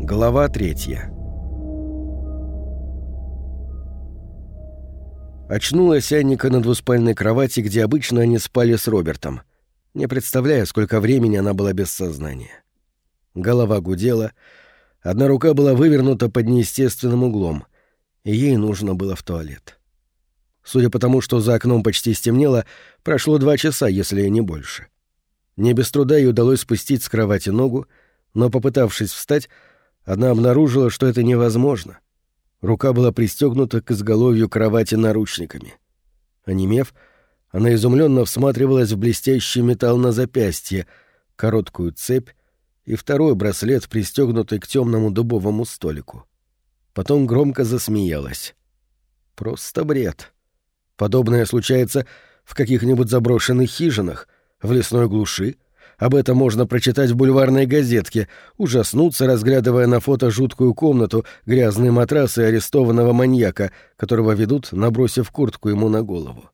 Глава третья Очнулась Анника на двуспальной кровати, где обычно они спали с Робертом, не представляя, сколько времени она была без сознания. Голова гудела, одна рука была вывернута под неестественным углом, и ей нужно было в туалет. Судя по тому, что за окном почти стемнело, прошло два часа, если не больше. Не без труда ей удалось спустить с кровати ногу, но, попытавшись встать, она обнаружила, что это невозможно. Рука была пристегнута к изголовью кровати наручниками. Онемев, она изумленно всматривалась в блестящий металл на запястье, короткую цепь и второй браслет, пристегнутый к темному дубовому столику. Потом громко засмеялась. Просто бред. Подобное случается в каких-нибудь заброшенных хижинах, в лесной глуши, об этом можно прочитать в бульварной газетке, ужаснуться, разглядывая на фото жуткую комнату, грязные матрасы арестованного маньяка, которого ведут, набросив куртку ему на голову.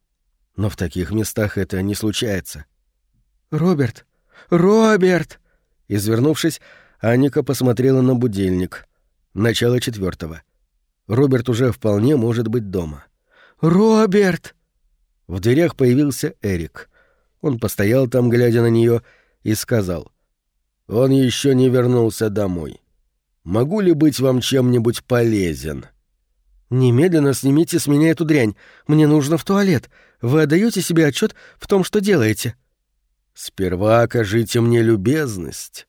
Но в таких местах это не случается. «Роберт! Роберт!» Извернувшись, Анника посмотрела на будильник. Начало четвертого. Роберт уже вполне может быть дома. «Роберт!» В дверях появился Эрик. Он постоял там, глядя на нее, и сказал. «Он еще не вернулся домой. Могу ли быть вам чем-нибудь полезен?» «Немедленно снимите с меня эту дрянь. Мне нужно в туалет. Вы отдаете себе отчет в том, что делаете?» «Сперва окажите мне любезность».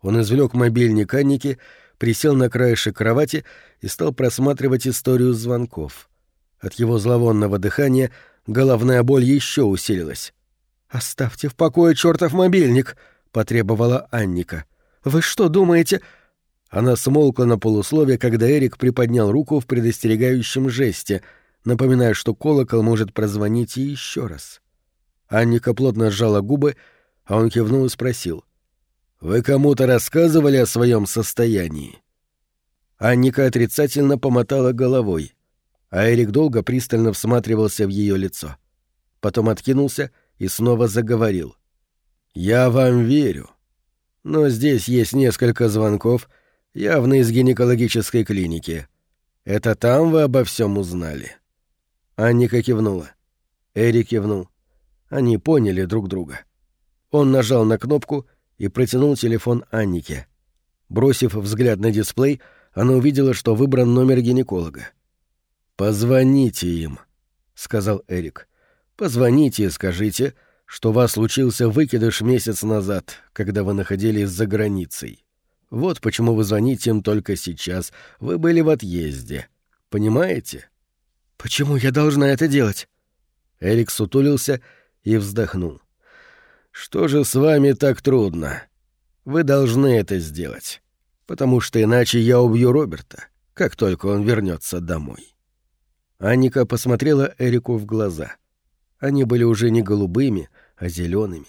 Он извлек мобильник Анники, присел на краешек кровати и стал просматривать историю звонков. От его зловонного дыхания головная боль еще усилилась. «Оставьте в покое чертов мобильник!» — потребовала Анника. «Вы что думаете...» Она смолкла на полуслове, когда Эрик приподнял руку в предостерегающем жесте, напоминая, что колокол может прозвонить и еще раз. Анника плотно сжала губы, а он кивнул и спросил. «Вы кому-то рассказывали о своем состоянии?» Анника отрицательно помотала головой, а Эрик долго пристально всматривался в ее лицо. Потом откинулся — и снова заговорил. «Я вам верю. Но здесь есть несколько звонков, явно из гинекологической клиники. Это там вы обо всем узнали?» Анника кивнула. Эрик кивнул. Они поняли друг друга. Он нажал на кнопку и протянул телефон Аннике. Бросив взгляд на дисплей, она увидела, что выбран номер гинеколога. «Позвоните им», — сказал Эрик. Позвоните и скажите, что у вас случился выкидыш месяц назад, когда вы находились за границей. Вот почему вы звоните им только сейчас. Вы были в отъезде. Понимаете? Почему я должна это делать? Эрик сутулился и вздохнул. Что же с вами так трудно? Вы должны это сделать, потому что иначе я убью Роберта, как только он вернется домой. Анника посмотрела Эрику в глаза — они были уже не голубыми, а зелеными.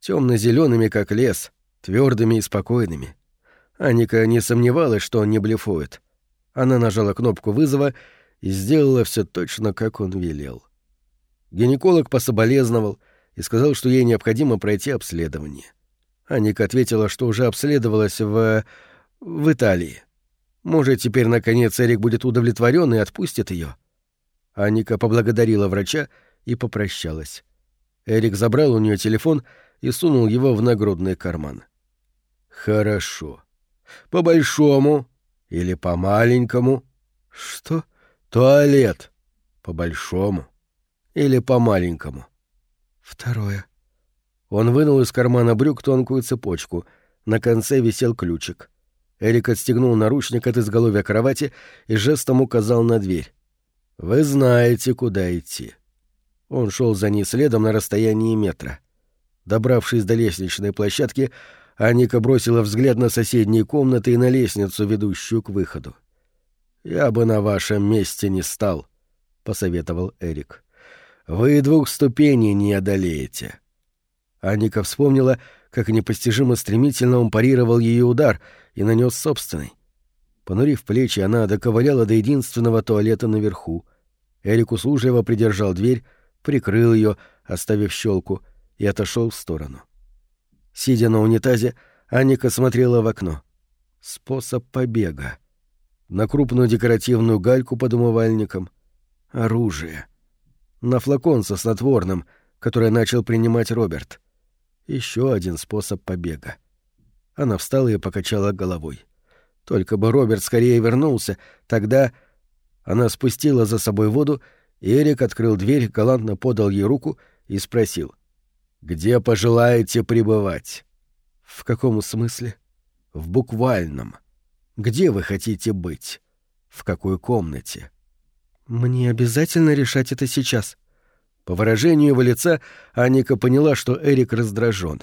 Темно-зелеными, как лес, твердыми и спокойными. Аника не сомневалась, что он не блефует. Она нажала кнопку вызова и сделала все точно, как он велел. Гинеколог пособолезновал и сказал, что ей необходимо пройти обследование. Аника ответила, что уже обследовалась в... в Италии. Может, теперь, наконец, Эрик будет удовлетворен и отпустит ее. Аника поблагодарила врача и попрощалась. Эрик забрал у нее телефон и сунул его в нагрудный карман. «Хорошо. По большому или по маленькому?» «Что?» «Туалет. По большому или по маленькому?» «Второе». Он вынул из кармана брюк тонкую цепочку. На конце висел ключик. Эрик отстегнул наручник от изголовья кровати и жестом указал на дверь. «Вы знаете, куда идти». Он шел за ней следом на расстоянии метра. Добравшись до лестничной площадки, Аника бросила взгляд на соседние комнаты и на лестницу, ведущую к выходу. «Я бы на вашем месте не стал», — посоветовал Эрик. «Вы двух ступеней не одолеете». Аника вспомнила, как непостижимо стремительно он парировал ее удар и нанес собственный. Понурив плечи, она доковыляла до единственного туалета наверху. Эрик услужливо придержал дверь, прикрыл ее, оставив щелку, и отошел в сторону. Сидя на унитазе, Аника смотрела в окно. Способ побега. На крупную декоративную гальку под умывальником. Оружие. На флакон со снотворным, который начал принимать Роберт. Еще один способ побега. Она встала и покачала головой. Только бы Роберт скорее вернулся, тогда... Она спустила за собой воду, Эрик открыл дверь, галантно подал ей руку и спросил. «Где пожелаете пребывать?» «В каком смысле?» «В буквальном. Где вы хотите быть? В какой комнате?» «Мне обязательно решать это сейчас». По выражению его лица Аника поняла, что Эрик раздражен.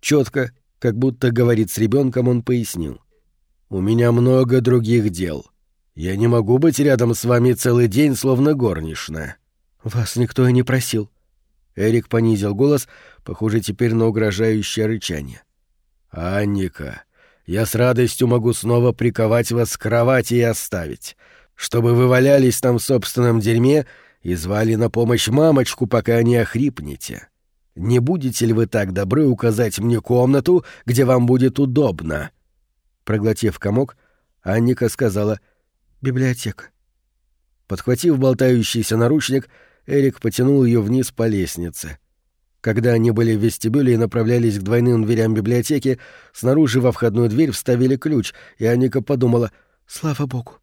Четко, как будто говорит с ребенком, он пояснил. «У меня много других дел. Я не могу быть рядом с вами целый день, словно горничная». «Вас никто и не просил». Эрик понизил голос, похоже теперь на угрожающее рычание. «Анника, я с радостью могу снова приковать вас к кровати и оставить, чтобы вы валялись там в собственном дерьме и звали на помощь мамочку, пока не охрипнете. Не будете ли вы так добры указать мне комнату, где вам будет удобно?» Проглотив комок, Анника сказала «Библиотека». Подхватив болтающийся наручник, Эрик потянул ее вниз по лестнице. Когда они были в вестибюле и направлялись к двойным дверям библиотеки, снаружи во входную дверь вставили ключ, и Анника подумала «Слава богу».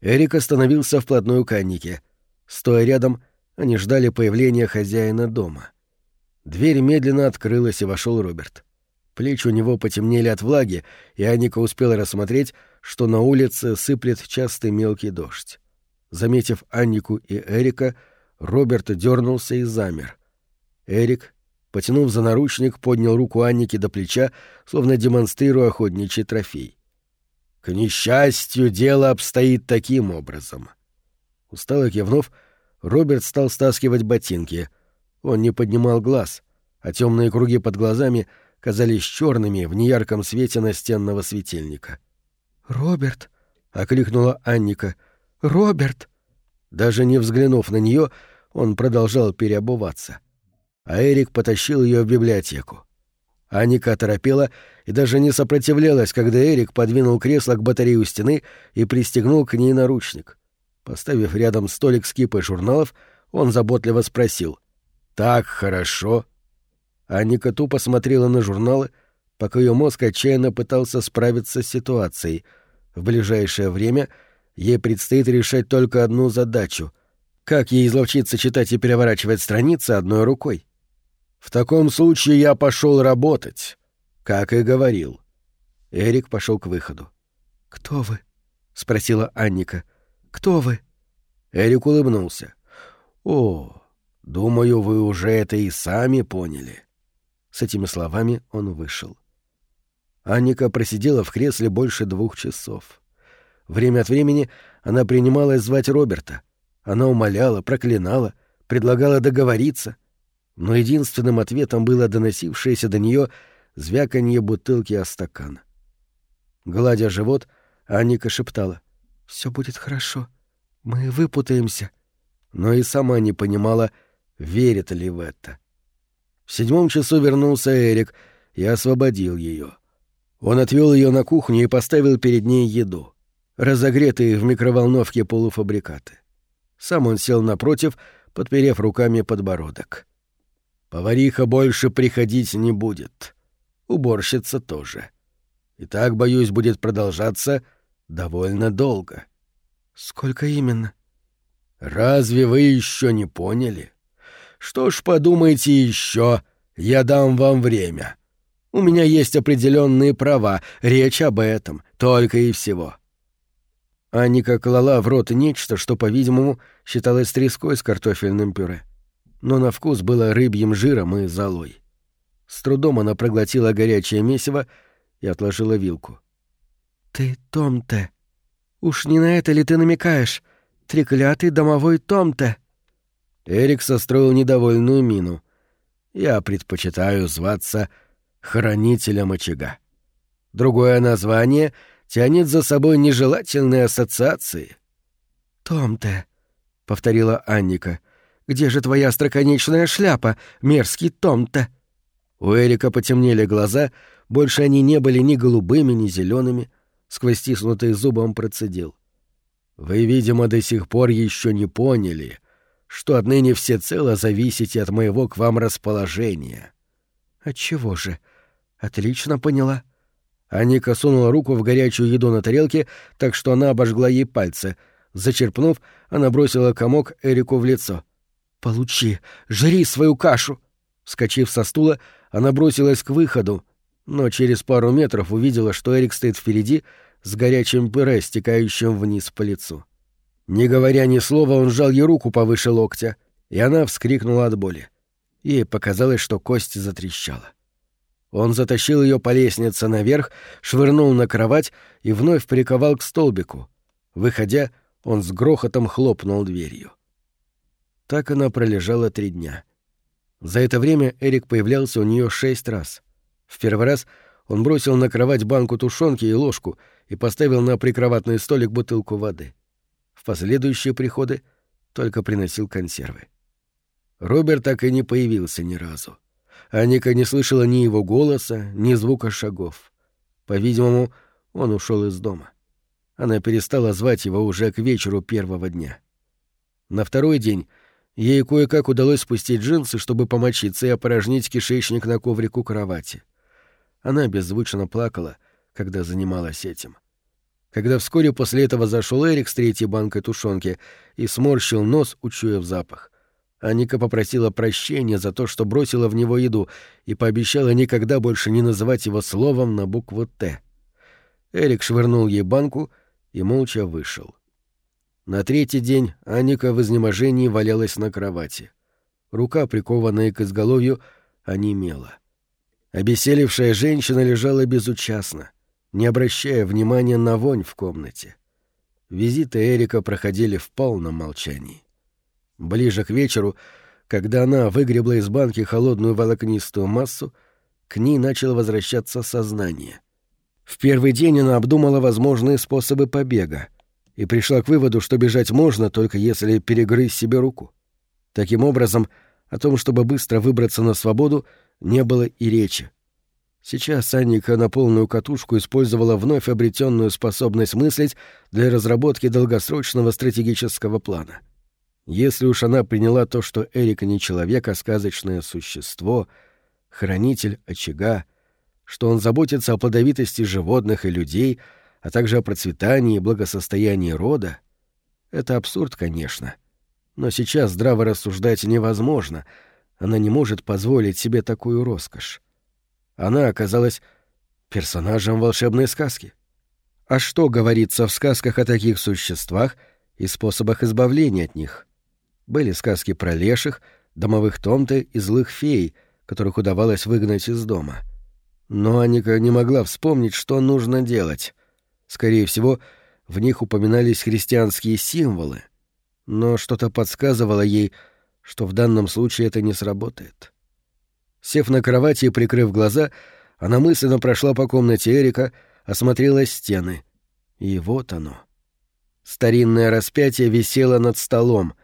Эрик остановился вплотную к Аннике. Стоя рядом, они ждали появления хозяина дома. Дверь медленно открылась, и вошел Роберт. Плечи у него потемнели от влаги, и Аника успела рассмотреть, что на улице сыплет частый мелкий дождь. Заметив Аннику и Эрика, Роберт дернулся и замер. Эрик, потянув за наручник, поднял руку Анники до плеча, словно демонстрируя охотничий трофей. «К несчастью, дело обстоит таким образом». Устало кивнув, Роберт стал стаскивать ботинки — он не поднимал глаз, а темные круги под глазами казались черными в неярком свете настенного светильника. «Роберт!» — окликнула Анника. «Роберт!» Даже не взглянув на нее, он продолжал переобуваться. А Эрик потащил ее в библиотеку. Аника торопела и даже не сопротивлялась, когда Эрик подвинул кресло к батарее у стены и пристегнул к ней наручник. Поставив рядом столик с кипой журналов, он заботливо спросил так хорошо. Аника тупо смотрела на журналы, пока ее мозг отчаянно пытался справиться с ситуацией. В ближайшее время ей предстоит решать только одну задачу — как ей изловчиться читать и переворачивать страницы одной рукой? В таком случае я пошел работать, как и говорил. Эрик пошел к выходу. «Кто вы?» — спросила Анника. «Кто вы?» Эрик улыбнулся. «О, Думаю, вы уже это и сами поняли. С этими словами он вышел. Анника просидела в кресле больше двух часов. Время от времени она принималась звать Роберта. Она умоляла, проклинала, предлагала договориться. Но единственным ответом было доносившееся до нее звяканье бутылки о стакан. Гладя живот, Анника шептала. «Все будет хорошо. Мы выпутаемся». Но и сама не понимала, верит ли в это. В седьмом часу вернулся Эрик и освободил ее. Он отвел ее на кухню и поставил перед ней еду, разогретые в микроволновке полуфабрикаты. Сам он сел напротив, подперев руками подбородок. Повариха больше приходить не будет. Уборщица тоже. И так, боюсь, будет продолжаться довольно долго. Сколько именно? Разве вы еще не поняли? Что ж, подумайте еще, я дам вам время. У меня есть определенные права, речь об этом, только и всего». Анника клала в рот нечто, что, по-видимому, считалось треской с картофельным пюре. Но на вкус было рыбьим жиром и золой. С трудом она проглотила горячее месиво и отложила вилку. «Ты Том-те. Уж не на это ли ты намекаешь? Треклятый домовой Том-те!» Эрик состроил недовольную мину. «Я предпочитаю зваться Хранителем очага. Другое название тянет за собой нежелательные ассоциации». «Том-то», — повторила Анника, — «где же твоя остроконечная шляпа, мерзкий Том-то?» У Эрика потемнели глаза, больше они не были ни голубыми, ни зелеными, Сквозь стиснутые зубы он процедил. «Вы, видимо, до сих пор еще не поняли, что отныне всецело зависите от моего к вам расположения». «Отчего же? Отлично поняла». Аника сунула руку в горячую еду на тарелке, так что она обожгла ей пальцы. Зачерпнув, она бросила комок Эрику в лицо. «Получи, жри свою кашу!» Вскочив со стула, она бросилась к выходу, но через пару метров увидела, что Эрик стоит впереди с горячим пюре, стекающим вниз по лицу. Не говоря ни слова, он сжал ей руку повыше локтя, и она вскрикнула от боли. Ей показалось, что кость затрещала. Он затащил ее по лестнице наверх, швырнул на кровать и вновь приковал к столбику. Выходя, он с грохотом хлопнул дверью. Так она пролежала три дня. За это время Эрик появлялся у нее шесть раз. В первый раз он бросил на кровать банку тушенки и ложку и поставил на прикроватный столик бутылку воды. В последующие приходы только приносил консервы. Роберт так и не появился ни разу. Аника не слышала ни его голоса, ни звука шагов. По-видимому, он ушел из дома. Она перестала звать его уже к вечеру первого дня. На второй день ей кое-как удалось спустить джинсы, чтобы помочиться и опорожнить кишечник на коврику кровати. Она беззвучно плакала, когда занималась этим. Когда вскоре после этого зашел Эрик с третьей банкой тушенки и сморщил нос, учуяв запах. Аника попросила прощения за то, что бросила в него еду, и пообещала никогда больше не называть его словом на букву «Т». Эрик швырнул ей банку и молча вышел. На третий день Аника в изнеможении валялась на кровати. Рука, прикованная к изголовью, онемела. Обеселившая женщина лежала безучастно, не обращая внимания на вонь в комнате. Визиты Эрика проходили в полном молчании. Ближе к вечеру, когда она выгребла из банки холодную волокнистую массу, к ней начало возвращаться сознание. В первый день она обдумала возможные способы побега и пришла к выводу, что бежать можно, только если перегрызть себе руку. Таким образом, о том, чтобы быстро выбраться на свободу, не было и речи. Сейчас Анника на полную катушку использовала вновь обретенную способность мыслить для разработки долгосрочного стратегического плана — если уж она приняла то, что Эрика не человек, а сказочное существо, хранитель очага, что он заботится о плодовитости животных и людей, а также о процветании и благосостоянии рода, это абсурд, конечно. Но сейчас здраво рассуждать невозможно, она не может позволить себе такую роскошь. Она оказалась персонажем волшебной сказки. А что говорится в сказках о таких существах и способах избавления от них — были сказки про леших, домовых томты и злых фей, которых удавалось выгнать из дома. Но Аника не могла вспомнить, что нужно делать. Скорее всего, в них упоминались христианские символы. Но что-то подсказывало ей, что в данном случае это не сработает. Сев на кровати и прикрыв глаза, она мысленно прошла по комнате Эрика, осмотрела стены. И вот оно. Старинное распятие висело над столом,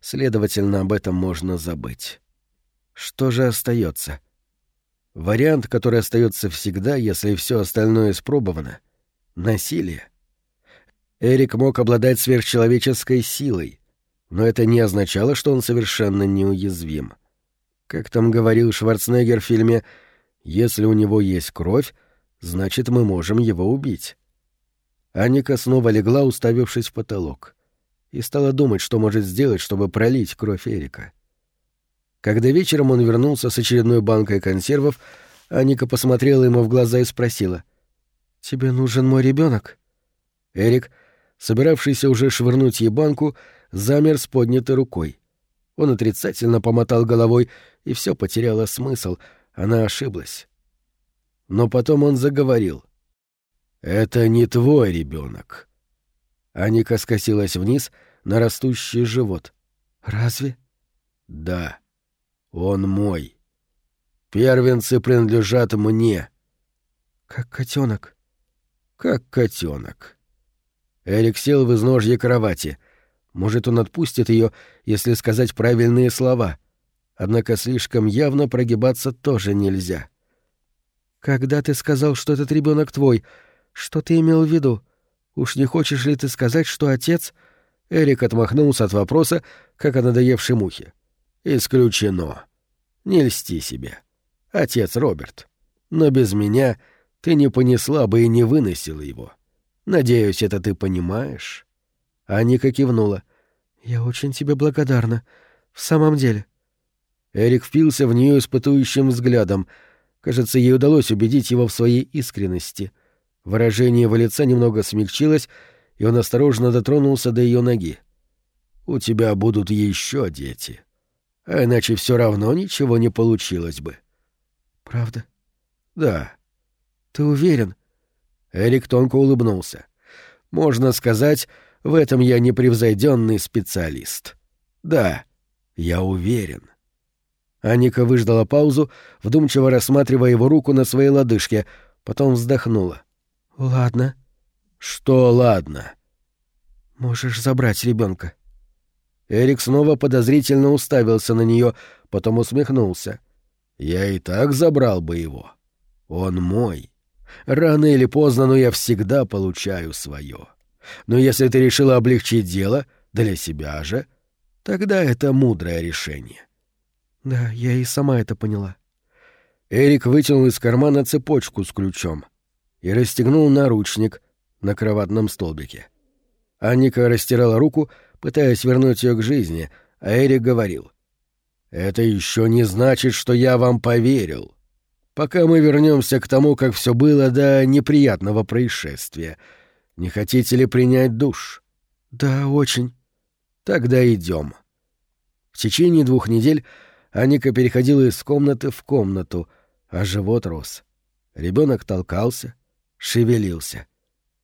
Следовательно, об этом можно забыть. Что же остается? Вариант, который остается всегда, если все остальное испробовано — насилие. Эрик мог обладать сверхчеловеческой силой, но это не означало, что он совершенно неуязвим. Как там говорил Шварценеггер в фильме «Если у него есть кровь, значит, мы можем его убить». Аника снова легла, уставившись в потолок и стала думать, что может сделать, чтобы пролить кровь Эрика. Когда вечером он вернулся с очередной банкой консервов, Аника посмотрела ему в глаза и спросила. «Тебе нужен мой ребенок? Эрик, собиравшийся уже швырнуть ей банку, замер с поднятой рукой. Он отрицательно помотал головой, и все потеряло смысл, она ошиблась. Но потом он заговорил. «Это не твой ребенок. Аника скосилась вниз на растущий живот. «Разве?» «Да. Он мой. Первенцы принадлежат мне». «Как котенок. «Как котенок. Эрик сел в изножье кровати. Может, он отпустит ее, если сказать правильные слова. Однако слишком явно прогибаться тоже нельзя. «Когда ты сказал, что этот ребенок твой, Что ты имел в виду? Уж не хочешь ли ты сказать, что отец...» Эрик отмахнулся от вопроса, как о надоевшей мухе. «Исключено. Не льсти себе. Отец Роберт. Но без меня ты не понесла бы и не выносила его. Надеюсь, это ты понимаешь?» Аника кивнула. «Я очень тебе благодарна. В самом деле». Эрик впился в нее испытующим взглядом. Кажется, ей удалось убедить его в своей искренности. Выражение его лица немного смягчилось, и он осторожно дотронулся до ее ноги. «У тебя будут еще дети. А иначе все равно ничего не получилось бы». «Правда?» «Да». «Ты уверен?» Эрик тонко улыбнулся. «Можно сказать, в этом я непревзойденный специалист. Да, я уверен». Аника выждала паузу, вдумчиво рассматривая его руку на своей лодыжке, потом вздохнула. «Ладно». «Что ладно?» «Можешь забрать ребенка. Эрик снова подозрительно уставился на нее, потом усмехнулся. «Я и так забрал бы его. Он мой. Рано или поздно, но я всегда получаю свое. Но если ты решила облегчить дело, для себя же, тогда это мудрое решение. Да, я и сама это поняла. Эрик вытянул из кармана цепочку с ключом и расстегнул наручник на кроватном столбике. Анника растирала руку, пытаясь вернуть ее к жизни, а Эрик говорил. «Это еще не значит, что я вам поверил. Пока мы вернемся к тому, как все было до неприятного происшествия. Не хотите ли принять душ?» «Да, очень». «Тогда идем». В течение двух недель Аника переходила из комнаты в комнату, а живот рос. Ребенок толкался, шевелился.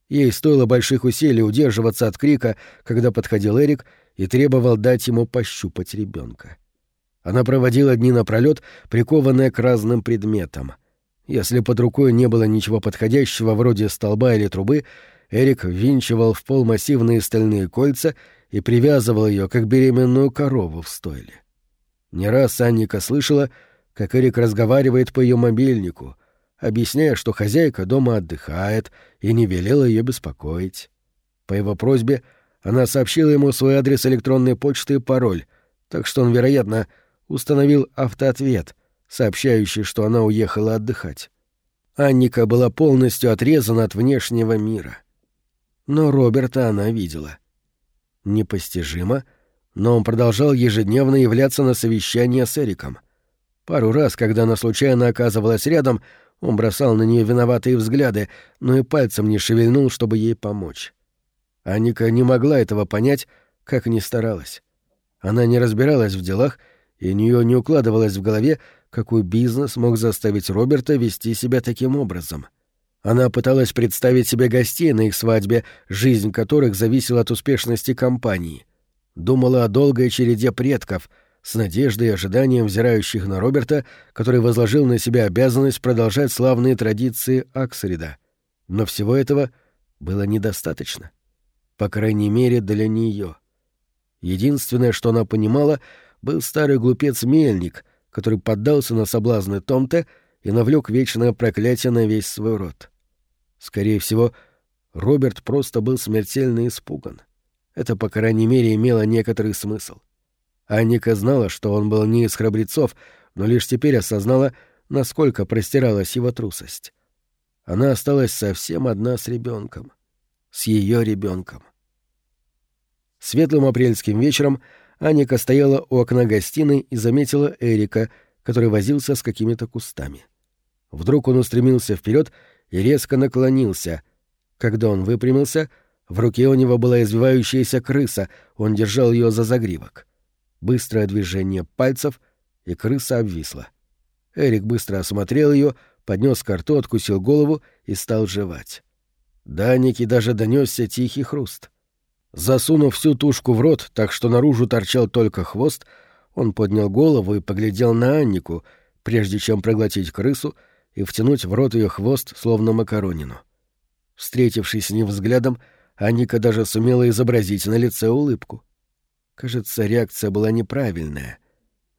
Ей стоило больших усилий удерживаться от крика, когда подходил Эрик и требовал дать ему пощупать ребенка. Она проводила дни напролет, прикованная к разным предметам. Если под рукой не было ничего подходящего, вроде столба или трубы, Эрик ввинчивал в пол массивные стальные кольца и привязывал ее, как беременную корову в стойле. Не раз Анника слышала, как Эрик разговаривает по ее мобильнику, объясняя, что хозяйка дома отдыхает и не велела ее беспокоить. По его просьбе она сообщила ему свой адрес электронной почты и пароль, так что он, вероятно, установил автоответ, сообщающий, что она уехала отдыхать. Анника была полностью отрезана от внешнего мира. Но Роберта она видела. Непостижимо — но он продолжал ежедневно являться на совещание с Эриком. Пару раз, когда она случайно оказывалась рядом, он бросал на нее виноватые взгляды, но и пальцем не шевельнул, чтобы ей помочь. Аника не могла этого понять, как ни старалась. Она не разбиралась в делах, и у нее не укладывалось в голове, какой бизнес мог заставить Роберта вести себя таким образом. Она пыталась представить себе гостей на их свадьбе, жизнь которых зависела от успешности компании — думала о долгой череде предков, с надеждой и ожиданием взирающих на Роберта, который возложил на себя обязанность продолжать славные традиции Аксрида. Но всего этого было недостаточно. По крайней мере, для нее. Единственное, что она понимала, был старый глупец Мельник, который поддался на соблазны Томте и навлек вечное проклятие на весь свой род. Скорее всего, Роберт просто был смертельно испуган. Это, по крайней мере, имело некоторый смысл. Анника знала, что он был не из храбрецов, но лишь теперь осознала, насколько простиралась его трусость. Она осталась совсем одна с ребенком, С ее ребенком. Светлым апрельским вечером Аника стояла у окна гостиной и заметила Эрика, который возился с какими-то кустами. Вдруг он устремился вперед и резко наклонился. Когда он выпрямился — в руке у него была извивающаяся крыса, он держал ее за загривок. Быстрое движение пальцев, и крыса обвисла. Эрик быстро осмотрел ее, поднес ко рту, откусил голову и стал жевать. До Ники даже донесся тихий хруст. Засунув всю тушку в рот, так что наружу торчал только хвост, он поднял голову и поглядел на Аннику, прежде чем проглотить крысу и втянуть в рот ее хвост, словно макаронину. Встретившись с ним взглядом, Аника даже сумела изобразить на лице улыбку. Кажется, реакция была неправильная.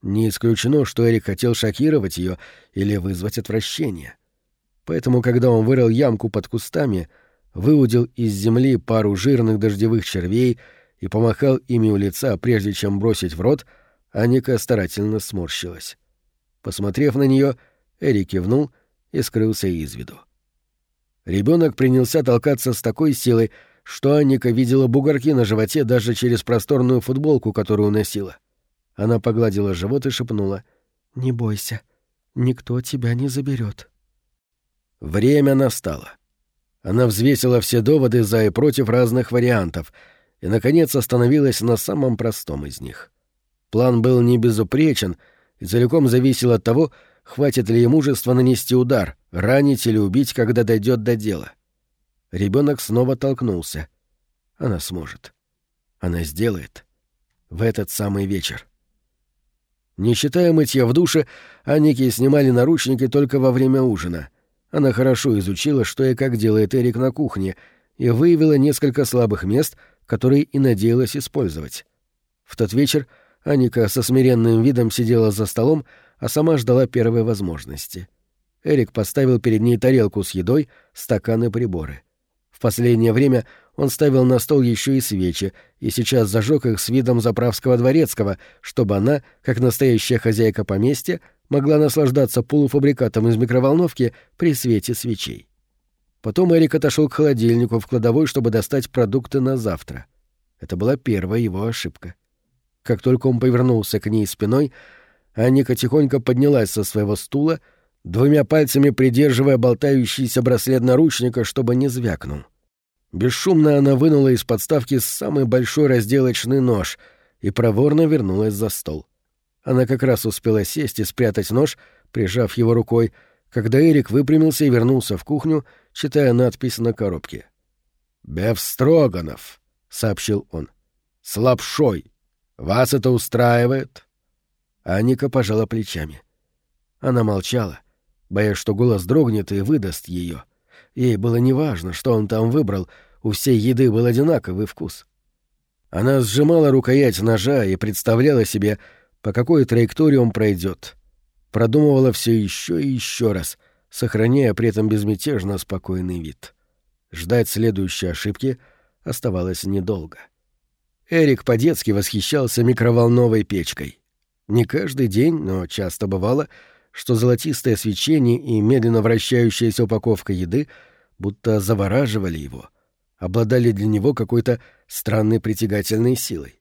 Не исключено, что Эрик хотел шокировать ее или вызвать отвращение. Поэтому, когда он вырыл ямку под кустами, выудил из земли пару жирных дождевых червей и помахал ими у лица, прежде чем бросить в рот, Аника старательно сморщилась. Посмотрев на нее, Эрик кивнул и скрылся из виду. Ребенок принялся толкаться с такой силой, что Анника видела бугорки на животе даже через просторную футболку, которую носила. Она погладила живот и шепнула. «Не бойся, никто тебя не заберет. Время настало. Она взвесила все доводы за и против разных вариантов и, наконец, остановилась на самом простом из них. План был не безупречен и целиком зависел от того, хватит ли ей мужества нанести удар, ранить или убить, когда дойдет до дела. Ребенок снова толкнулся. Она сможет. Она сделает. В этот самый вечер. Не считая мытья в душе, Анники снимали наручники только во время ужина. Она хорошо изучила, что и как делает Эрик на кухне, и выявила несколько слабых мест, которые и надеялась использовать. В тот вечер Аника со смиренным видом сидела за столом, а сама ждала первой возможности. Эрик поставил перед ней тарелку с едой, стаканы и приборы. В последнее время он ставил на стол еще и свечи, и сейчас зажег их с видом заправского дворецкого, чтобы она, как настоящая хозяйка поместья, могла наслаждаться полуфабрикатом из микроволновки при свете свечей. Потом Эрик отошел к холодильнику в кладовой, чтобы достать продукты на завтра. Это была первая его ошибка. Как только он повернулся к ней спиной, Анника тихонько поднялась со своего стула, двумя пальцами придерживая болтающийся браслет наручника, чтобы не звякнул. Бесшумно она вынула из подставки самый большой разделочный нож и проворно вернулась за стол. Она как раз успела сесть и спрятать нож, прижав его рукой, когда Эрик выпрямился и вернулся в кухню, читая надпись на коробке. «Беф Строганов», — сообщил он. «С лапшой. Вас это устраивает?» Аника пожала плечами. Она молчала, боясь, что голос дрогнет и выдаст ее. Ей было неважно, что он там выбрал, у всей еды был одинаковый вкус. Она сжимала рукоять ножа и представляла себе, по какой траектории он пройдет. Продумывала все еще и еще раз, сохраняя при этом безмятежно спокойный вид. Ждать следующей ошибки оставалось недолго. Эрик по-детски восхищался микроволновой печкой. Не каждый день, но часто бывало — что золотистое свечение и медленно вращающаяся упаковка еды будто завораживали его, обладали для него какой-то странной притягательной силой.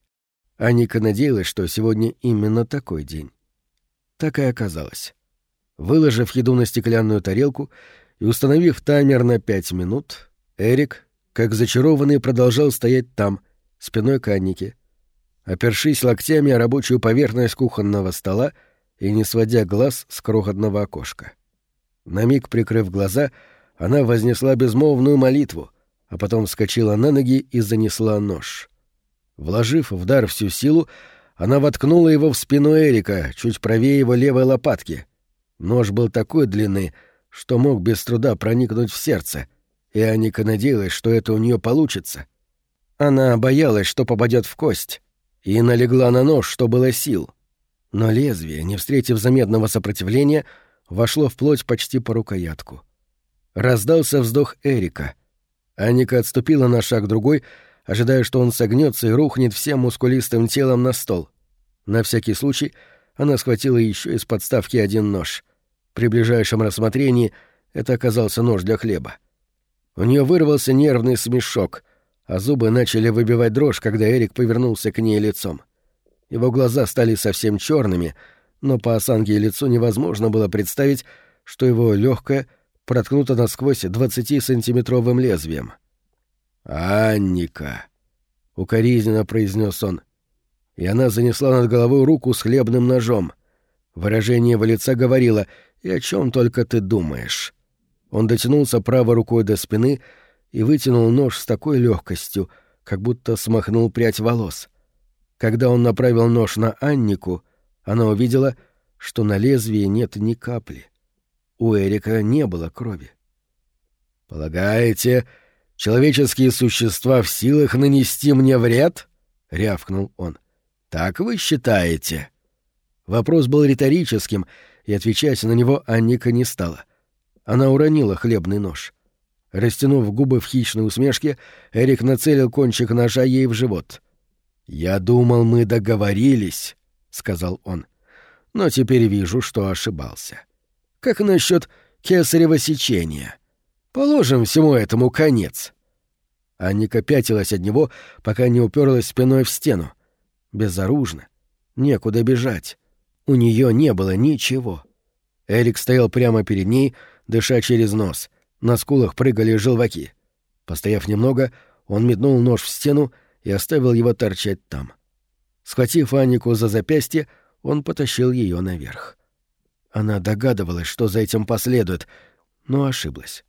Аника надеялась, что сегодня именно такой день. Так и оказалось. Выложив еду на стеклянную тарелку и установив таймер на пять минут, Эрик, как зачарованный, продолжал стоять там, спиной к Аннике. Опершись локтями о рабочую поверхность кухонного стола, и не сводя глаз с крохотного окошка. На миг прикрыв глаза, она вознесла безмолвную молитву, а потом вскочила на ноги и занесла нож. Вложив в дар всю силу, она воткнула его в спину Эрика, чуть правее его левой лопатки. Нож был такой длины, что мог без труда проникнуть в сердце, и Аника надеялась, что это у нее получится. Она боялась, что попадет в кость, и налегла на нож, что было сил — но лезвие, не встретив заметного сопротивления, вошло в плоть почти по рукоятку. Раздался вздох Эрика. Аника отступила на шаг другой, ожидая, что он согнется и рухнет всем мускулистым телом на стол. На всякий случай она схватила еще из подставки один нож. При ближайшем рассмотрении это оказался нож для хлеба. У нее вырвался нервный смешок, а зубы начали выбивать дрожь, когда Эрик повернулся к ней лицом. Его глаза стали совсем черными, но по осанке и лицу невозможно было представить, что его легкое проткнуто насквозь двадцатисантиметровым лезвием. «Анника!» — укоризненно произнес он. И она занесла над головой руку с хлебным ножом. Выражение его лица говорило «И о чем только ты думаешь?» Он дотянулся правой рукой до спины и вытянул нож с такой легкостью, как будто смахнул прядь волос — когда он направил нож на Аннику, она увидела, что на лезвии нет ни капли. У Эрика не было крови. «Полагаете, человеческие существа в силах нанести мне вред?» — рявкнул он. «Так вы считаете?» Вопрос был риторическим, и отвечать на него Анника не стала. Она уронила хлебный нож. Растянув губы в хищной усмешке, Эрик нацелил кончик ножа ей в живот. «Я думал, мы договорились», — сказал он. «Но теперь вижу, что ошибался. Как насчет кесарево сечения? Положим всему этому конец». Анника пятилась от него, пока не уперлась спиной в стену. Безоружно. Некуда бежать. У нее не было ничего. Эрик стоял прямо перед ней, дыша через нос. На скулах прыгали желваки. Постояв немного, он метнул нож в стену и оставил его торчать там. Схватив Аннику за запястье, он потащил ее наверх. Она догадывалась, что за этим последует, но ошиблась.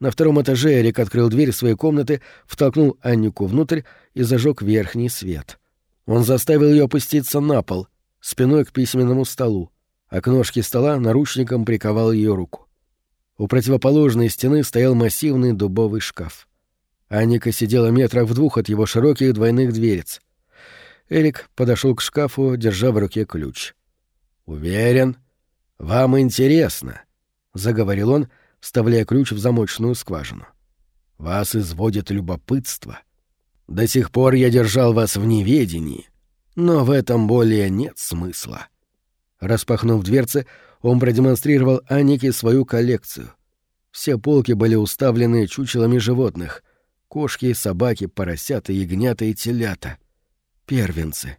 На втором этаже Эрик открыл дверь своей комнаты, втолкнул Аннику внутрь и зажег верхний свет. Он заставил ее опуститься на пол, спиной к письменному столу, а к ножке стола наручником приковал ее руку. У противоположной стены стоял массивный дубовый шкаф. Аника сидела метрах в двух от его широких двойных дверец. Эрик подошел к шкафу, держа в руке ключ. «Уверен, вам интересно», — заговорил он, — вставляя ключ в замочную скважину. «Вас изводит любопытство. До сих пор я держал вас в неведении, но в этом более нет смысла». Распахнув дверцы, он продемонстрировал Анике свою коллекцию. Все полки были уставлены чучелами животных — кошки, собаки, поросята, ягнята и телята. Первенцы.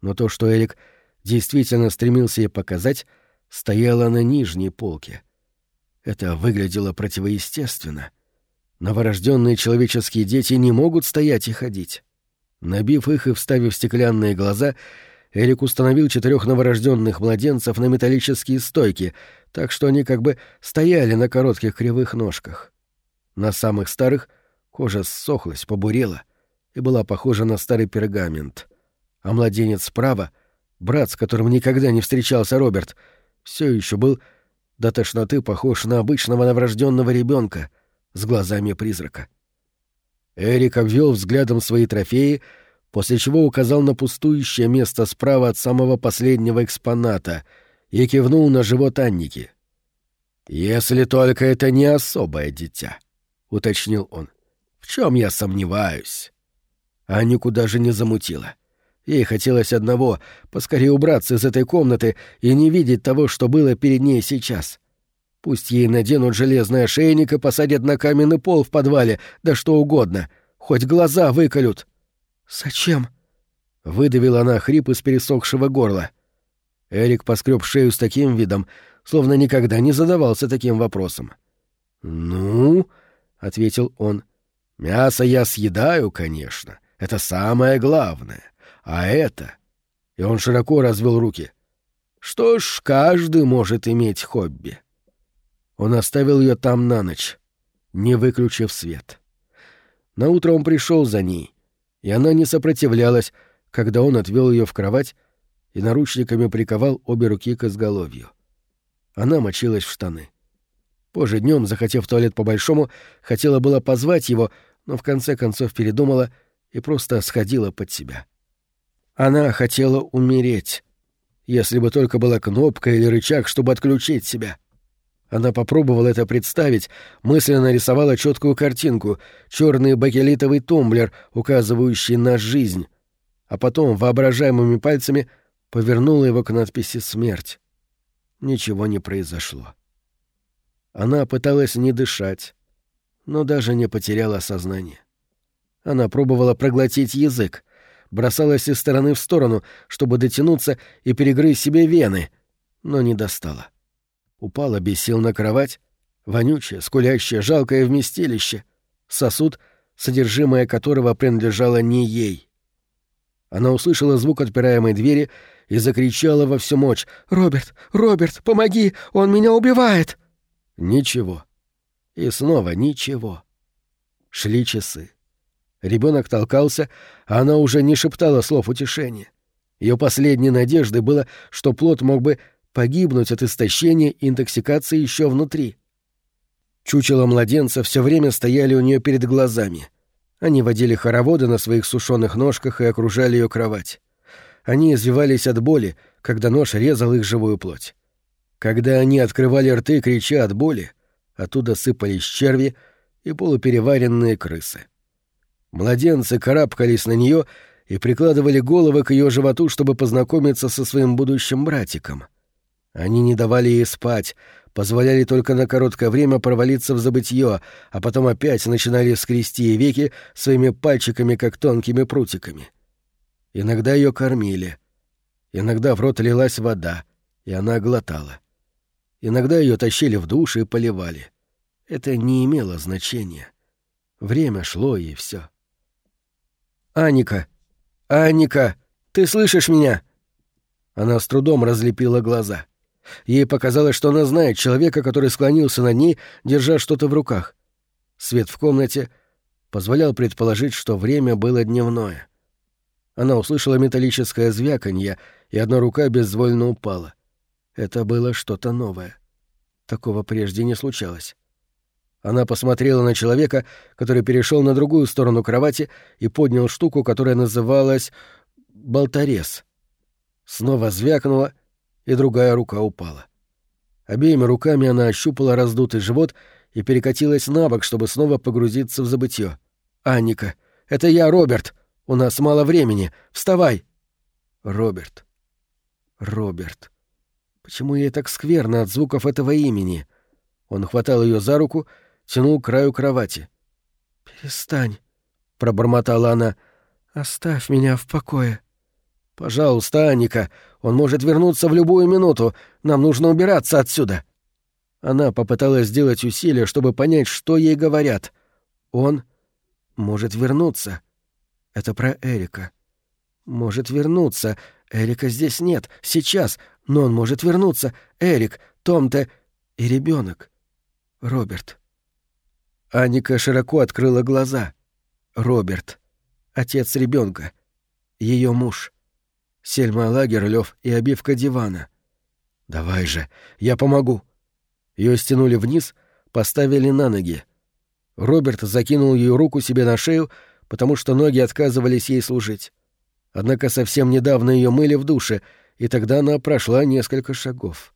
Но то, что Эрик действительно стремился ей показать, стояло на нижней полке. Это выглядело противоестественно. Новорожденные человеческие дети не могут стоять и ходить. Набив их и вставив стеклянные глаза, Эрик установил четырех новорожденных младенцев на металлические стойки, так что они как бы стояли на коротких кривых ножках. На самых старых кожа ссохлась, побурела и была похожа на старый пергамент. А младенец справа, брат, с которым никогда не встречался Роберт, все еще был до тошноты похож на обычного новорожденного ребенка с глазами призрака. Эрик обвел взглядом свои трофеи, после чего указал на пустующее место справа от самого последнего экспоната и кивнул на живот Анники. «Если только это не особое дитя», — уточнил он. «В чем я сомневаюсь?» Аннику даже не замутило. — Ей хотелось одного — поскорее убраться из этой комнаты и не видеть того, что было перед ней сейчас. Пусть ей наденут железный ошейник и посадят на каменный пол в подвале, да что угодно. Хоть глаза выколют. «Зачем?» — выдавила она хрип из пересохшего горла. Эрик поскреб шею с таким видом, словно никогда не задавался таким вопросом. «Ну?» — ответил он. «Мясо я съедаю, конечно. Это самое главное. А это... И он широко развел руки. Что ж, каждый может иметь хобби. Он оставил ее там на ночь, не выключив свет. На утро он пришел за ней, и она не сопротивлялась, когда он отвел ее в кровать и наручниками приковал обе руки к изголовью. Она мочилась в штаны. Позже днем, захотев туалет по-большому, хотела было позвать его, но в конце концов передумала и просто сходила под себя. — она хотела умереть. Если бы только была кнопка или рычаг, чтобы отключить себя. Она попробовала это представить, мысленно рисовала четкую картинку, черный бакелитовый тумблер, указывающий на жизнь, а потом воображаемыми пальцами повернула его к надписи «Смерть». Ничего не произошло. Она пыталась не дышать, но даже не потеряла сознание. Она пробовала проглотить язык, бросалась из стороны в сторону, чтобы дотянуться и перегрызть себе вены, но не достала. Упала без сил на кровать, вонючее, скулящее, жалкое вместилище, сосуд, содержимое которого принадлежало не ей. Она услышала звук отпираемой двери и закричала во всю мощь «Роберт! Роберт! Помоги! Он меня убивает!» Ничего. И снова ничего. Шли часы. Ребенок толкался, а она уже не шептала слов утешения. Ее последней надеждой было, что плод мог бы погибнуть от истощения и интоксикации еще внутри. Чучело младенца все время стояли у нее перед глазами. Они водили хороводы на своих сушеных ножках и окружали ее кровать. Они извивались от боли, когда нож резал их живую плоть. Когда они открывали рты, крича от боли, Оттуда сыпались черви и полупереваренные крысы. Младенцы карабкались на нее и прикладывали головы к ее животу, чтобы познакомиться со своим будущим братиком. Они не давали ей спать, позволяли только на короткое время провалиться в забытье, а потом опять начинали скрести веки своими пальчиками, как тонкими прутиками. Иногда ее кормили, иногда в рот лилась вода, и она глотала. Иногда ее тащили в душ и поливали. Это не имело значения. Время шло, и все. «Аника! Аника! Ты слышишь меня?» Она с трудом разлепила глаза. Ей показалось, что она знает человека, который склонился над ней, держа что-то в руках. Свет в комнате позволял предположить, что время было дневное. Она услышала металлическое звяканье, и одна рука безвольно упала. Это было что-то новое. Такого прежде не случалось. Она посмотрела на человека, который перешел на другую сторону кровати и поднял штуку, которая называлась болторез. Снова звякнула, и другая рука упала. Обеими руками она ощупала раздутый живот и перекатилась на бок, чтобы снова погрузиться в забытье. «Анника, это я, Роберт! У нас мало времени! Вставай!» Роберт. Роберт. Почему ей так скверно от звуков этого имени? Он хватал ее за руку, тянул к краю кровати. «Перестань», — пробормотала она. «Оставь меня в покое». «Пожалуйста, Аника, он может вернуться в любую минуту. Нам нужно убираться отсюда». Она попыталась сделать усилие, чтобы понять, что ей говорят. Он может вернуться. Это про Эрика. Может вернуться. Эрика здесь нет. Сейчас. Но он может вернуться. Эрик, Том-то и ребенок. Роберт. Аника широко открыла глаза. Роберт. Отец ребенка. Ее муж. Сельма Лагерлёв и обивка дивана. «Давай же, я помогу». Ее стянули вниз, поставили на ноги. Роберт закинул ее руку себе на шею, потому что ноги отказывались ей служить. Однако совсем недавно ее мыли в душе — и тогда она прошла несколько шагов.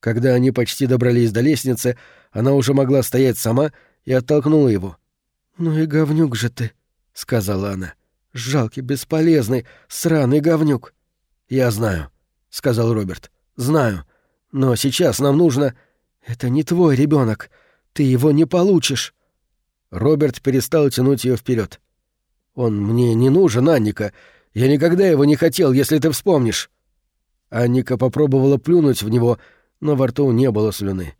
Когда они почти добрались до лестницы, она уже могла стоять сама и оттолкнула его. «Ну и говнюк же ты», — сказала она. «Жалкий, бесполезный, сраный говнюк». «Я знаю», — сказал Роберт. «Знаю. Но сейчас нам нужно...» «Это не твой ребенок. Ты его не получишь». Роберт перестал тянуть ее вперед. «Он мне не нужен, Анника. Я никогда его не хотел, если ты вспомнишь». Анника попробовала плюнуть в него, но во рту не было слюны.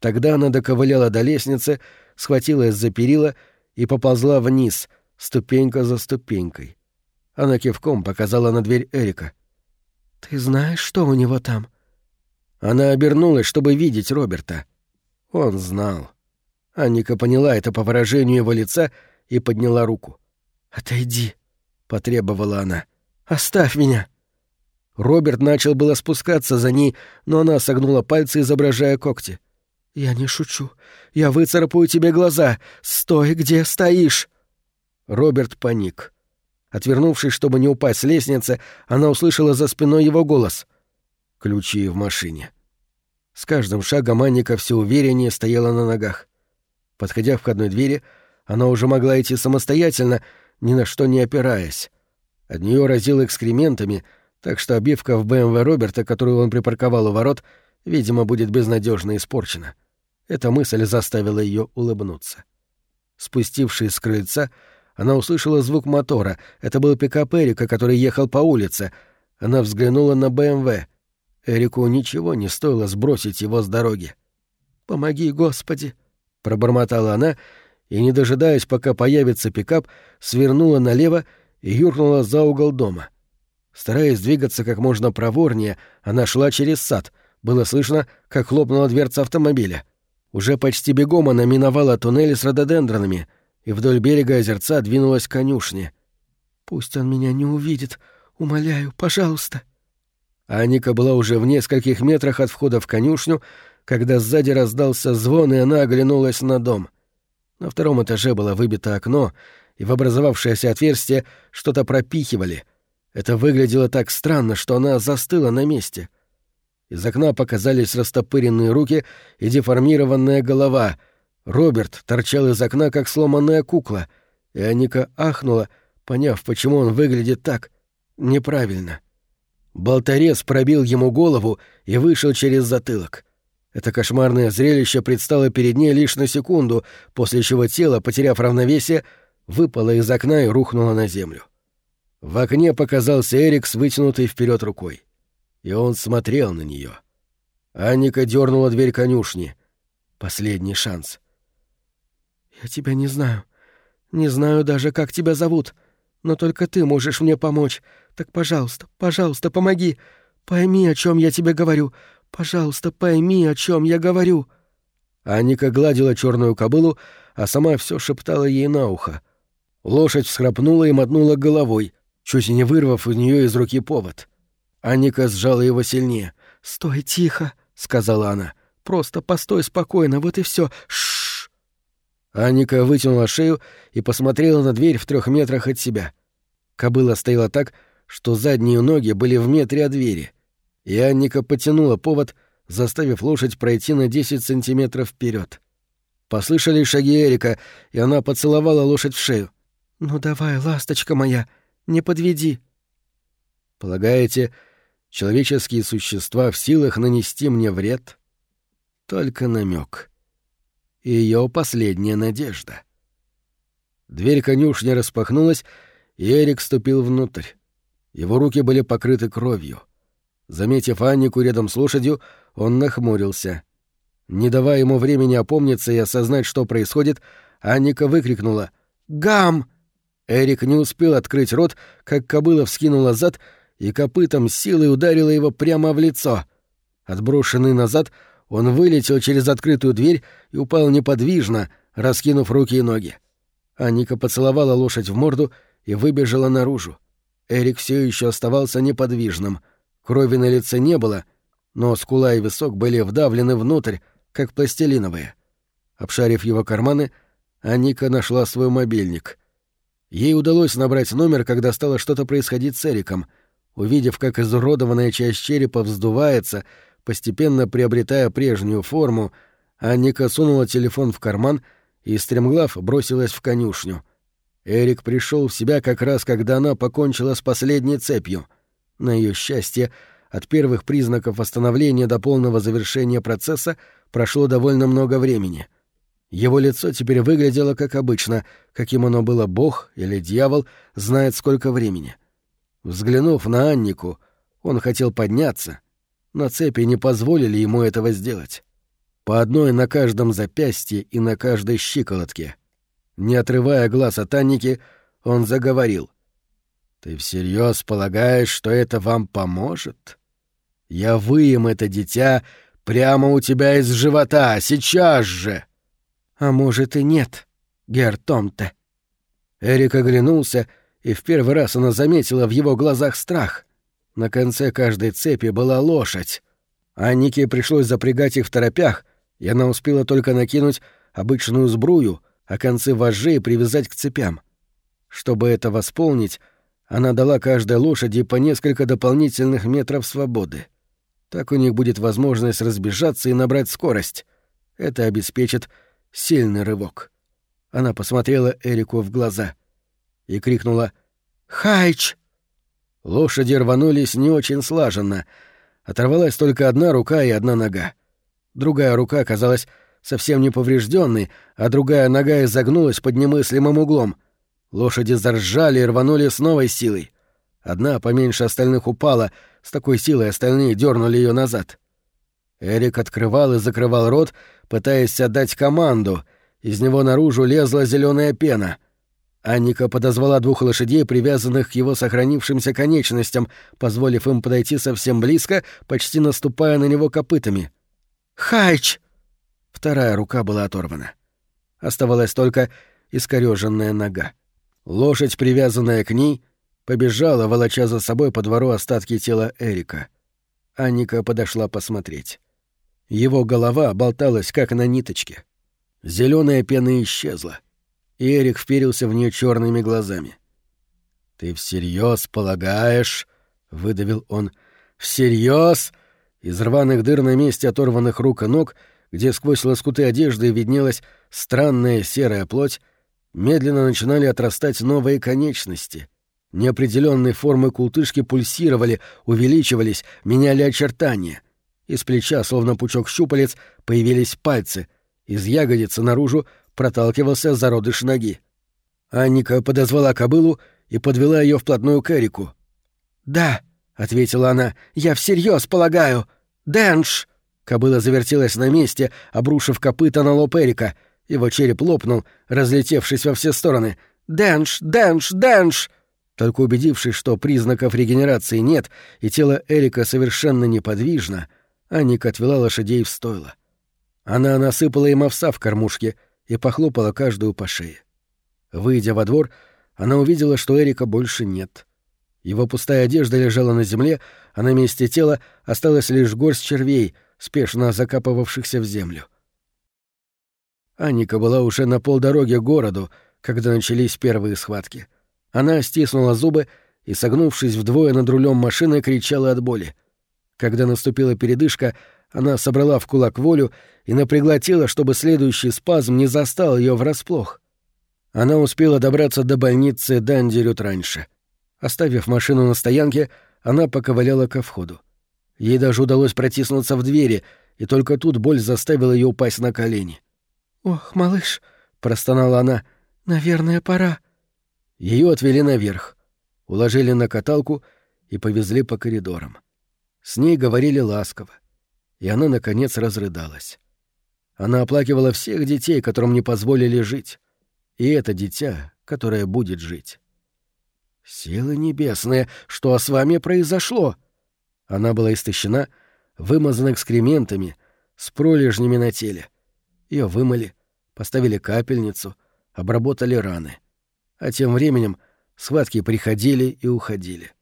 Тогда она доковыляла до лестницы, схватилась за перила и поползла вниз, ступенька за ступенькой. Она кивком показала на дверь Эрика. «Ты знаешь, что у него там?» Она обернулась, чтобы видеть Роберта. Он знал. Анника поняла это по выражению его лица и подняла руку. «Отойди», — потребовала она. «Оставь меня». Роберт начал было спускаться за ней, но она согнула пальцы, изображая когти. «Я не шучу. Я выцарапаю тебе глаза. Стой, где стоишь!» Роберт паник. Отвернувшись, чтобы не упасть с лестницы, она услышала за спиной его голос. «Ключи в машине». С каждым шагом Анника все увереннее стояла на ногах. Подходя к входной двери, она уже могла идти самостоятельно, ни на что не опираясь. От нее разило экскрементами — так что обивка в БМВ Роберта, которую он припарковал у ворот, видимо, будет безнадежно испорчена. Эта мысль заставила ее улыбнуться. Спустившись с крыльца, она услышала звук мотора. Это был пикап Эрика, который ехал по улице. Она взглянула на БМВ. Эрику ничего не стоило сбросить его с дороги. «Помоги, Господи!» — пробормотала она, и, не дожидаясь, пока появится пикап, свернула налево и юркнула за угол дома — Стараясь двигаться как можно проворнее, она шла через сад. Было слышно, как хлопнула дверца автомобиля. Уже почти бегом она миновала туннель с рододендронами и вдоль берега озерца двинулась к конюшне. «Пусть он меня не увидит. Умоляю, пожалуйста». Аника была уже в нескольких метрах от входа в конюшню, когда сзади раздался звон, и она оглянулась на дом. На втором этаже было выбито окно, и в образовавшееся отверстие что-то пропихивали — это выглядело так странно, что она застыла на месте. Из окна показались растопыренные руки и деформированная голова. Роберт торчал из окна, как сломанная кукла, и Аника ахнула, поняв, почему он выглядит так неправильно. Болторез пробил ему голову и вышел через затылок. Это кошмарное зрелище предстало перед ней лишь на секунду, после чего тело, потеряв равновесие, выпало из окна и рухнуло на землю. В окне показался Эрик с вытянутой вперед рукой. И он смотрел на нее. Анника дернула дверь конюшни. Последний шанс. «Я тебя не знаю. Не знаю даже, как тебя зовут. Но только ты можешь мне помочь. Так, пожалуйста, пожалуйста, помоги. Пойми, о чем я тебе говорю. Пожалуйста, пойми, о чем я говорю». Анника гладила черную кобылу, а сама все шептала ей на ухо. Лошадь всхрапнула и мотнула головой, чуть не вырвав у нее из руки повод. Анника сжала его сильнее. «Стой тихо», — сказала она. «Просто постой спокойно, вот и все. Шш. Анника вытянула шею и посмотрела на дверь в трех метрах от себя. Кобыла стояла так, что задние ноги были в метре от двери, и Анника потянула повод, заставив лошадь пройти на 10 сантиметров вперед. Послышались шаги Эрика, и она поцеловала лошадь в шею. «Ну давай, ласточка моя, не подведи». «Полагаете, человеческие существа в силах нанести мне вред? Только намек. Ее последняя надежда». Дверь конюшни распахнулась, и Эрик ступил внутрь. Его руки были покрыты кровью. Заметив Аннику рядом с лошадью, он нахмурился. Не давая ему времени опомниться и осознать, что происходит, Анника выкрикнула «Гам!». Эрик не успел открыть рот, как кобыла вскинула зад и копытом силой ударила его прямо в лицо. Отброшенный назад, он вылетел через открытую дверь и упал неподвижно, раскинув руки и ноги. Анника поцеловала лошадь в морду и выбежала наружу. Эрик все еще оставался неподвижным. Крови на лице не было, но скула и висок были вдавлены внутрь, как пластилиновые. Обшарив его карманы, Аника нашла свой мобильник. Ей удалось набрать номер, когда стало что-то происходить с Эриком. Увидев, как изуродованная часть черепа вздувается, постепенно приобретая прежнюю форму, Анника сунула телефон в карман и, стремглав, бросилась в конюшню — Эрик пришел в себя как раз, когда она покончила с последней цепью. На ее счастье, от первых признаков восстановления до полного завершения процесса прошло довольно много времени. Его лицо теперь выглядело как обычно, каким оно было бог или дьявол, знает сколько времени. Взглянув на Аннику, он хотел подняться, но цепи не позволили ему этого сделать. По одной на каждом запястье и на каждой щиколотке — не отрывая глаз от Анники, он заговорил. «Ты всерьез полагаешь, что это вам поможет? Я выем это дитя прямо у тебя из живота, сейчас же!» «А может и нет, Гертомте». Эрик оглянулся, и в первый раз она заметила в его глазах страх. На конце каждой цепи была лошадь. Аннике пришлось запрягать их в торопях, и она успела только накинуть обычную сбрую — а концы вожжей привязать к цепям. Чтобы это восполнить, она дала каждой лошади по несколько дополнительных метров свободы. Так у них будет возможность разбежаться и набрать скорость. Это обеспечит сильный рывок. Она посмотрела Эрику в глаза и крикнула «Хайч!». Лошади рванулись не очень слаженно. Оторвалась только одна рука и одна нога. Другая рука, казалось, совсем не поврежденный, а другая нога изогнулась под немыслимым углом. Лошади заржали и рванули с новой силой. Одна поменьше остальных упала, с такой силой остальные дернули ее назад. Эрик открывал и закрывал рот, пытаясь отдать команду. Из него наружу лезла зеленая пена. Анника подозвала двух лошадей, привязанных к его сохранившимся конечностям, позволив им подойти совсем близко, почти наступая на него копытами. «Хайч!» Вторая рука была оторвана. Оставалась только искорёженная нога. Лошадь, привязанная к ней, побежала, волоча за собой по двору остатки тела Эрика. Анника подошла посмотреть. Его голова болталась, как на ниточке. Зеленая пена исчезла, и Эрик вперился в нее черными глазами. «Ты всерьез полагаешь?» — выдавил он. «Всерьез? Из рваных дыр на месте оторванных рук и ног, где сквозь лоскуты одежды виднелась странная серая плоть, медленно начинали отрастать новые конечности. Неопределенные формы култышки пульсировали, увеличивались, меняли очертания. Из плеча, словно пучок щупалец, появились пальцы. Из ягодицы наружу проталкивался зародыш ноги. Анника подозвала кобылу и подвела ее вплотную к Эрику. «Да», — ответила она, — «я всерьез полагаю. Дэнш!» Кобыла завертелась на месте, обрушив копыта на лоб Эрика. Его череп лопнул, разлетевшись во все стороны. «Дэнш! Дэнш! Дэнш!» Только убедившись, что признаков регенерации нет, и тело Эрика совершенно неподвижно, Анника отвела лошадей в стойло. Она насыпала им овса в кормушке и похлопала каждую по шее. Выйдя во двор, она увидела, что Эрика больше нет. Его пустая одежда лежала на земле, а на месте тела осталась лишь горсть червей, спешно закапывавшихся в землю. Аника была уже на полдороге к городу, когда начались первые схватки. Она стиснула зубы и, согнувшись вдвое над рулем машины, кричала от боли. Когда наступила передышка, она собрала в кулак волю и напрягла тело, чтобы следующий спазм не застал ее врасплох. Она успела добраться до больницы Дандерют раньше. Оставив машину на стоянке, она поковыляла ко входу. Ей даже удалось протиснуться в двери, и только тут боль заставила ее упасть на колени. «Ох, малыш», — простонала она, — «наверное, пора». Ее отвели наверх, уложили на каталку и повезли по коридорам. С ней говорили ласково, и она, наконец, разрыдалась. Она оплакивала всех детей, которым не позволили жить и это дитя, которое будет жить. «Силы небесные, что с вами произошло?» Она была истощена, вымазана экскрементами, с пролежнями на теле. Ее вымыли, поставили капельницу, обработали раны. А тем временем схватки приходили и уходили.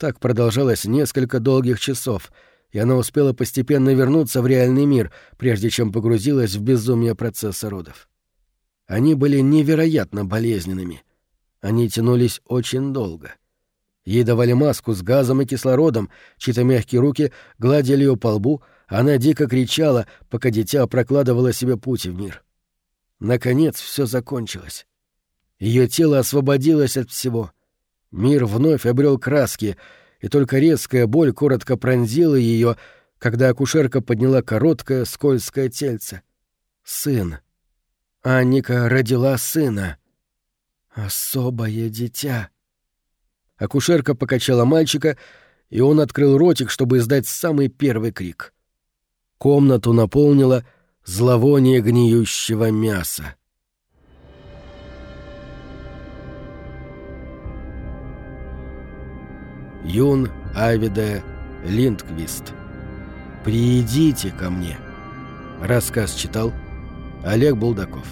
Так продолжалось несколько долгих часов, и она успела постепенно вернуться в реальный мир, прежде чем погрузилась в безумие процесса родов. Они были невероятно болезненными. Они тянулись очень долго. Ей давали маску с газом и кислородом, чьи-то мягкие руки гладили ее по лбу, а она дико кричала, пока дитя прокладывало себе путь в мир. Наконец все закончилось. Ее тело освободилось от всего. Мир вновь обрел краски, и только резкая боль коротко пронзила ее, когда акушерка подняла короткое скользкое тельце. Сын. Анника родила сына. Особое дитя. Акушерка покачала мальчика, и он открыл ротик, чтобы издать самый первый крик. Комнату наполнило зловоние гниющего мяса. Юн Авиде Линдквист. «Приидите ко мне». Рассказ читал Олег Булдаков